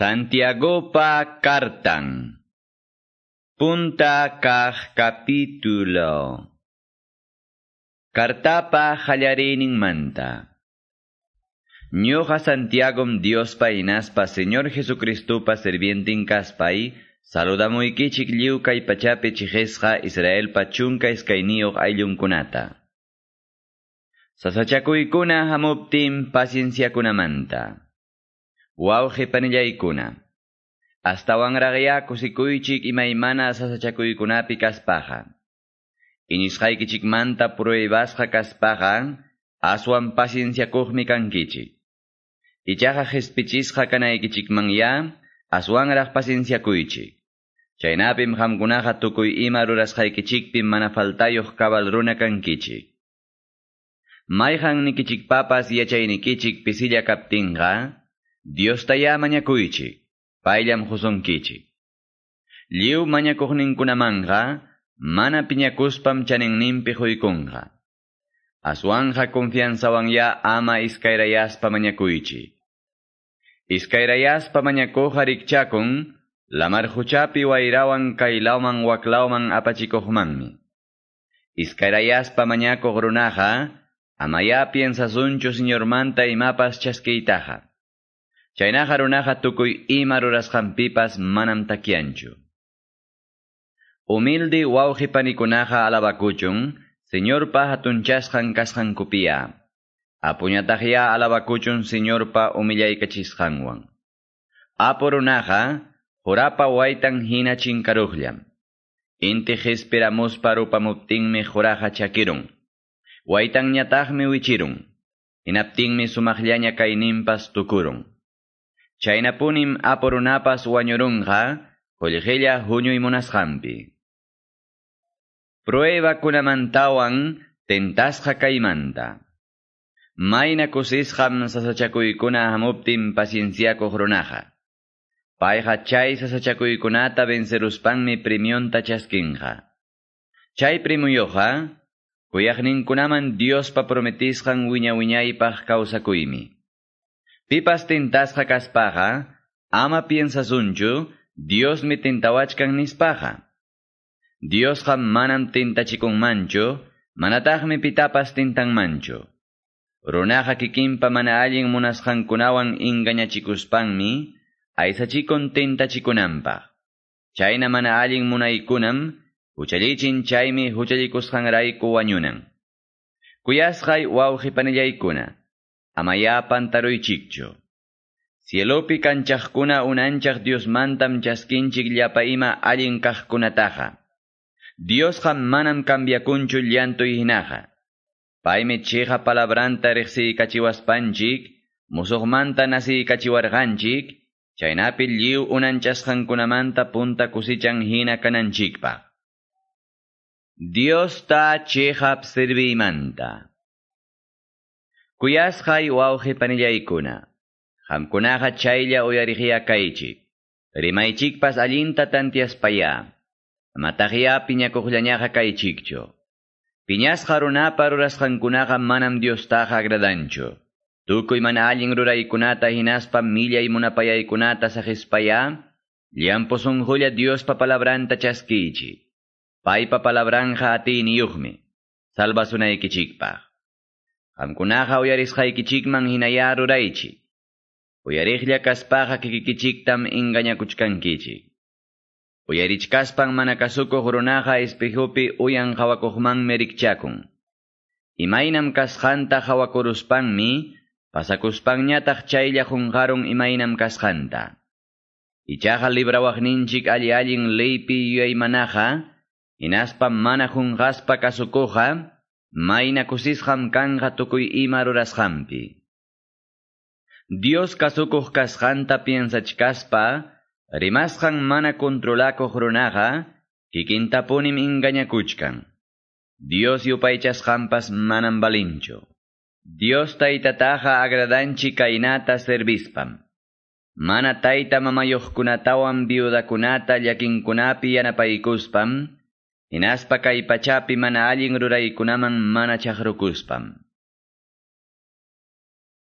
Santiagopa cartan. Punta kaj capítulo. Cartapa hallarining manta. Ñoja Santiagom Diospa inaspa Señor Jesucristupa servientin kaspay, saludamuykichik liu kay pachapi chijesqa Israel pachunka iskayniyuq ayllunkunata. Sasachakuykuna hamuptin pacienciakunamanta. Wawqi panillaykuna. Astawanraqya kusikuychik imaymana sasachakuykunapi kaspaqa. Inisqaykichikmanta pruebasqa kaspaqa, aswan pacienciakuqmi kankichik. Ichaqa qhispichisqa kanaykichikmanya, aswanraq pacienciakuychik. Chaynapim qamkunaqa tukuy ima rurasqaykichikpim mana faltayuq kabal runa kankichik. Mayqan nikichikpapas yachaynikichik pisilla kaptinqa, Dios taya mañakuychik, payllam husunkichik. Liu mañakuqninkunamanja, mana piñakuspam chaninninpi huykunqa. Aswanja confianzawan ya ama iskayrayaspa mañakuychik. Iskayrayaspa mañakuqa rikchakun, lamar huchapi wayrawan kaylauman waklauman apachikuqmanmi. Iskayrayaspa mañakuq runaqa, ama ya piensasunchu señormanta imapas chaskiytaqa. Chaynaqa runaqa tukuy ima rurasqanpipas manam takianchu. Humilde wawqi panikunaqa alabakuchun, señorpa hatunchasqan kasqankupia. Apuñataqya alabakuchun señorpa umillaykachisqanwan. Apo runaqa, jurapa waytan hina chinkaruqllam. Inti jesperamuspa rupamuptinmi juraqa chakirun. Waytan ñataqmi wichirun. Inaptinmi sumaqllaña kayninpas tukurun. Chaynapunim apurunapas wañurunqa, qullqilla huñuy munasqanpi. Prueba kunamantawan tentasqa kaymanta. Mayna kusisqam sasachakuykuna hamuptin pacienciakuq runaqa. Payqa chay sasachakuykunata venceruspanmi premionta chaskinqa. Chay primuyuqa, kuyaqninkunaman Diospa prometisqan wiña wiñaypaq kawsakuymi. Pipas tentasqa kaspaqa, ama piensasunchu, Dios me tentawachkan nispaqa. Dios ham manam tentachikunmanchu, manataqmi pitapas tentanmanchu. Runaqa kikinpa mana allin munasqankunawan ingañachikuspanmi, aysachikun tentachikunanpaq. Chayna mana allin munaykunam, huchallichin chaymi huchallikusqanrayku wañunan. Kuyasqay wawqi panillaykuna. amayapan taruychikchu. Cielopi kanchaqkuna unanchaq Diosmantam chaskinchik llapa ima allin kaqkunataqa. Diosqa manam cambiakunchu llantoy hinaqa. Paymi chiqa palabranta riqsiykachiwaspanchik, musuqmanta nasiykachiwarqanchik, chaynapi lliw unanchasqankunamanta punta kusichan hina. Dios ta chihap servimanta. Kuyasqay wawqi panillaykuna. Qamkunaqa chaylla uyariqya kaychik. Rimaychikpas allinta tantiaspaya. Mataqya piñakuqllañaqa kaychikchu. Piñasqa runapa rurasqankunaqa manam Diostaqa agradanchu. Tukuy mana allin ruraykunata hinaspam millay munapayaykunata saqispaya, llampusunqulla Diospa palabranta chaskichi. Paypa palabranja atiniyuqmi. Salvasunaykichikpaq. Qamkunaqa uyarisqaykichikman hinaya ruraychik. Uyariqlla kaspaqa kikikichiktam ingañakuchkankichik. Uyarichkaspan mana kasukuq runaqa espejupi uyan hawakuqmanmi rikchakun. Imaynam kasqanta hawakuruspanmi, pasakuspanñataq chaylla junqarun imaynam kasqanta. Ichaqa librawaqninchik alli allin leypi yuyaymanaqa, inaspam mana junqaspa kasukuqa, mayna kusisqam kanqa tukuy ima rurasqanpi. Dios kasukuq kasqanta piensachkaspa, rimasqan mana kontrolakuq runaqa, kikintapunim ingañakuchkan. Dios yupaychasqanpas manam balinchu. Dios taytataqa agradanchi kaynata servispam. Mana tayta mamayuqkunatawan viudakunata llakinkunapi yanapaykuspam, Hinaspa kay pachapi mana allin ruraykunaman mana chaqrukuspam.